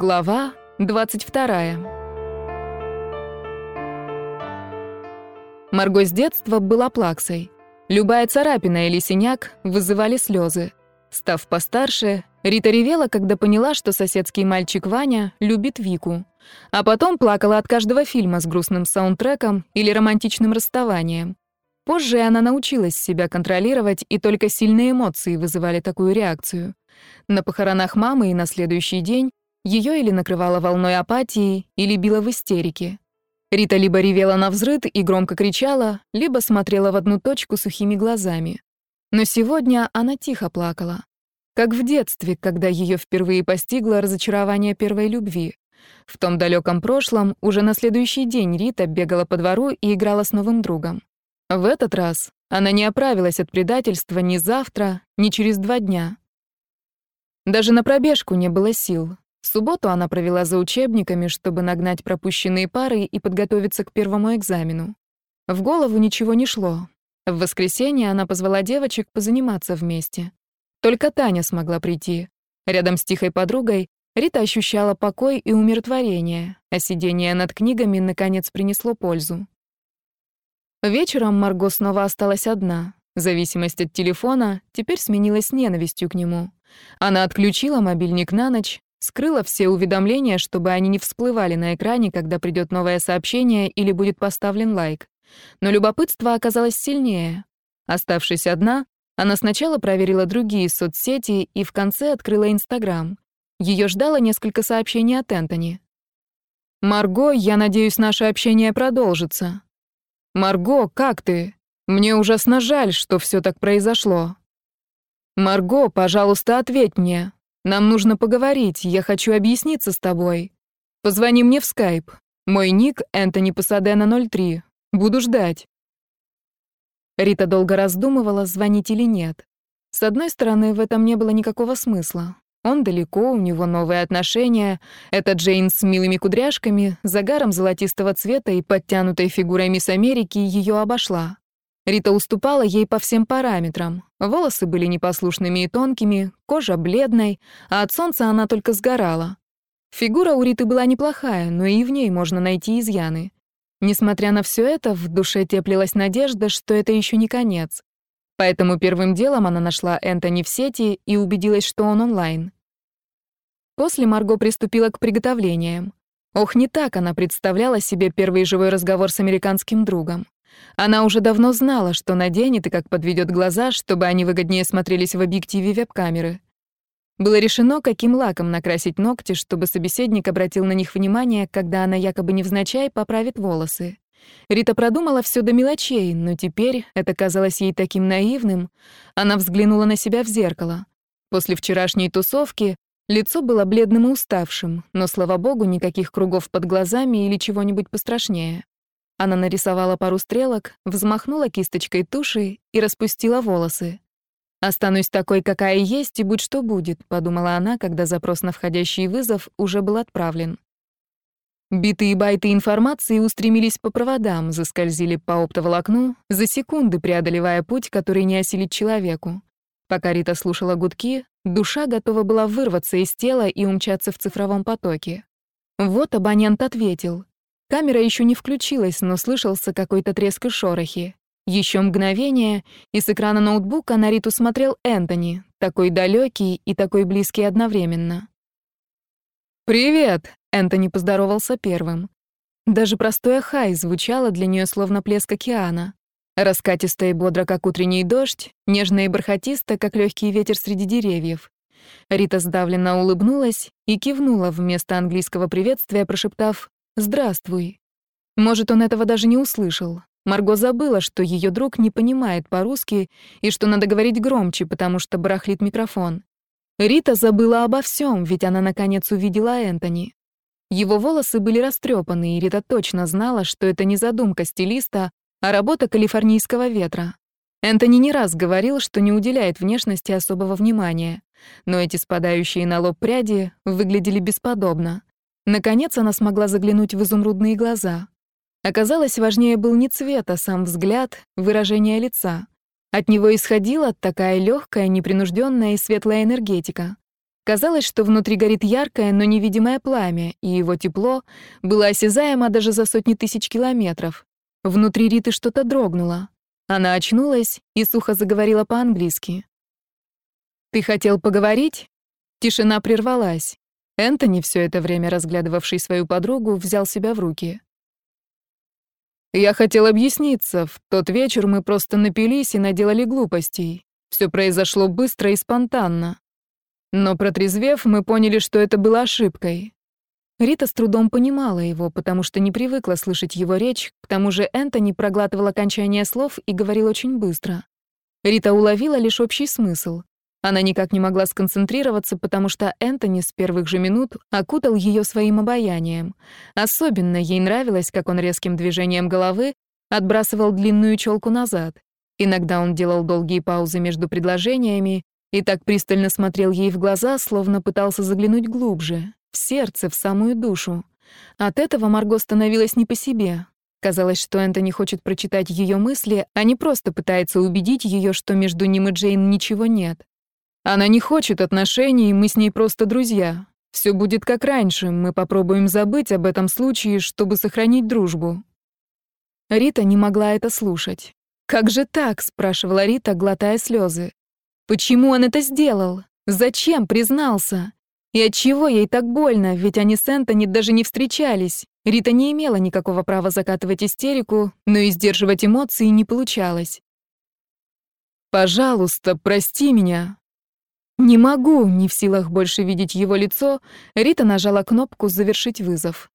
Глава 22. Марго с детства была плаксой. Любая царапина или синяк вызывали слезы. Став постарше, Рита ревела, когда поняла, что соседский мальчик Ваня любит Вику. А потом плакала от каждого фильма с грустным саундтреком или романтичным расставанием. Позже она научилась себя контролировать, и только сильные эмоции вызывали такую реакцию. На похоронах мамы и на следующий день ее или накрывало волной апатии, или било в истерике. Рита либо ревела на взрыд и громко кричала, либо смотрела в одну точку сухими глазами. Но сегодня она тихо плакала. Как в детстве, когда ее впервые постигло разочарование первой любви. В том далеком прошлом уже на следующий день Рита бегала по двору и играла с новым другом. В этот раз она не оправилась от предательства ни завтра, ни через два дня. Даже на пробежку не было сил. Субботу она провела за учебниками, чтобы нагнать пропущенные пары и подготовиться к первому экзамену. В голову ничего не шло. В воскресенье она позвала девочек позаниматься вместе. Только Таня смогла прийти. Рядом с тихой подругой Рита ощущала покой и умиротворение, а сидение над книгами наконец принесло пользу. Вечером Марго снова осталась одна. Зависимость от телефона теперь сменилась ненавистью к нему. Она отключила мобильник на ночь, Скрыла все уведомления, чтобы они не всплывали на экране, когда придет новое сообщение или будет поставлен лайк. Но любопытство оказалось сильнее. Оставшись одна, она сначала проверила другие соцсети и в конце открыла Инстаграм. Ее ждало несколько сообщений от Энтони. «Марго, я надеюсь, наше общение продолжится». «Марго, как ты? Мне ужасно жаль, что все так произошло». «Марго, пожалуйста, ответь мне. Нам нужно поговорить, я хочу объясниться с тобой. Позвони мне в скайп. Мой ник Энтони Пасадена 03. Буду ждать». Рита долго раздумывала, звонить или нет. С одной стороны, в этом не было никакого смысла. Он далеко, у него новые отношения. Это Джейн с милыми кудряшками, загаром золотистого цвета и подтянутой фигурой мисс Америки ее обошла. Рита уступала ей по всем параметрам. Волосы были непослушными и тонкими, кожа бледной, а от солнца она только сгорала. Фигура у Риты была неплохая, но и в ней можно найти изъяны. Несмотря на все это, в душе теплилась надежда, что это еще не конец. Поэтому первым делом она нашла Энтони в сети и убедилась, что он онлайн. После Марго приступила к приготовлениям. Ох, не так она представляла себе первый живой разговор с американским другом. Она уже давно знала, что наденет и как подведет глаза, чтобы они выгоднее смотрелись в объективе веб-камеры. Было решено, каким лаком накрасить ногти, чтобы собеседник обратил на них внимание, когда она якобы невзначай поправит волосы. Рита продумала все до мелочей, но теперь это казалось ей таким наивным. Она взглянула на себя в зеркало. После вчерашней тусовки лицо было бледным и уставшим, но, слава богу, никаких кругов под глазами или чего-нибудь пострашнее. Она нарисовала пару стрелок, взмахнула кисточкой туши и распустила волосы. «Останусь такой, какая есть, и будь что будет», — подумала она, когда запрос на входящий вызов уже был отправлен. Биты и байты информации устремились по проводам, заскользили по оптоволокну, за секунды преодолевая путь, который не осилит человеку. Пока Рита слушала гудки, душа готова была вырваться из тела и умчаться в цифровом потоке. Вот абонент ответил. Камера еще не включилась, но слышался какой-то треск и шорохи. Еще мгновение, и с экрана ноутбука на Риту смотрел Энтони, такой далекий и такой близкий одновременно. «Привет!» — Энтони поздоровался первым. Даже простое «хай» звучало для нее словно плеск океана. Раскатисто и бодро, как утренний дождь, нежно и бархатисто, как легкий ветер среди деревьев. Рита сдавленно улыбнулась и кивнула вместо английского приветствия, прошептав «Здравствуй». Может, он этого даже не услышал. Марго забыла, что ее друг не понимает по-русски и что надо говорить громче, потому что барахлит микрофон. Рита забыла обо всем, ведь она наконец увидела Энтони. Его волосы были растрепаны, и Рита точно знала, что это не задумка стилиста, а работа калифорнийского ветра. Энтони не раз говорил, что не уделяет внешности особого внимания, но эти спадающие на лоб пряди выглядели бесподобно. Наконец она смогла заглянуть в изумрудные глаза. Оказалось, важнее был не цвет, а сам взгляд, выражение лица. От него исходила такая легкая, непринужденная и светлая энергетика. Казалось, что внутри горит яркое, но невидимое пламя, и его тепло было осязаемо даже за сотни тысяч километров. Внутри Риты что-то дрогнуло. Она очнулась и сухо заговорила по-английски. «Ты хотел поговорить?» Тишина прервалась. Энтони, все это время разглядывавший свою подругу, взял себя в руки. «Я хотел объясниться. В тот вечер мы просто напились и наделали глупостей. Все произошло быстро и спонтанно. Но протрезвев, мы поняли, что это было ошибкой. Рита с трудом понимала его, потому что не привыкла слышать его речь, к тому же Энтони проглатывал окончание слов и говорил очень быстро. Рита уловила лишь общий смысл. Она никак не могла сконцентрироваться, потому что Энтони с первых же минут окутал ее своим обаянием. Особенно ей нравилось, как он резким движением головы отбрасывал длинную челку назад. Иногда он делал долгие паузы между предложениями и так пристально смотрел ей в глаза, словно пытался заглянуть глубже, в сердце, в самую душу. От этого Марго становилась не по себе. Казалось, что Энтони хочет прочитать ее мысли, а не просто пытается убедить ее, что между ним и Джейн ничего нет. Она не хочет отношений, мы с ней просто друзья. Все будет как раньше, мы попробуем забыть об этом случае, чтобы сохранить дружбу. Рита не могла это слушать. «Как же так?» — спрашивала Рита, глотая слезы. «Почему он это сделал? Зачем признался? И от чего ей так больно? Ведь они с Энтони даже не встречались. Рита не имела никакого права закатывать истерику, но и сдерживать эмоции не получалось. «Пожалуйста, прости меня». «Не могу», — не в силах больше видеть его лицо, Рита нажала кнопку «Завершить вызов».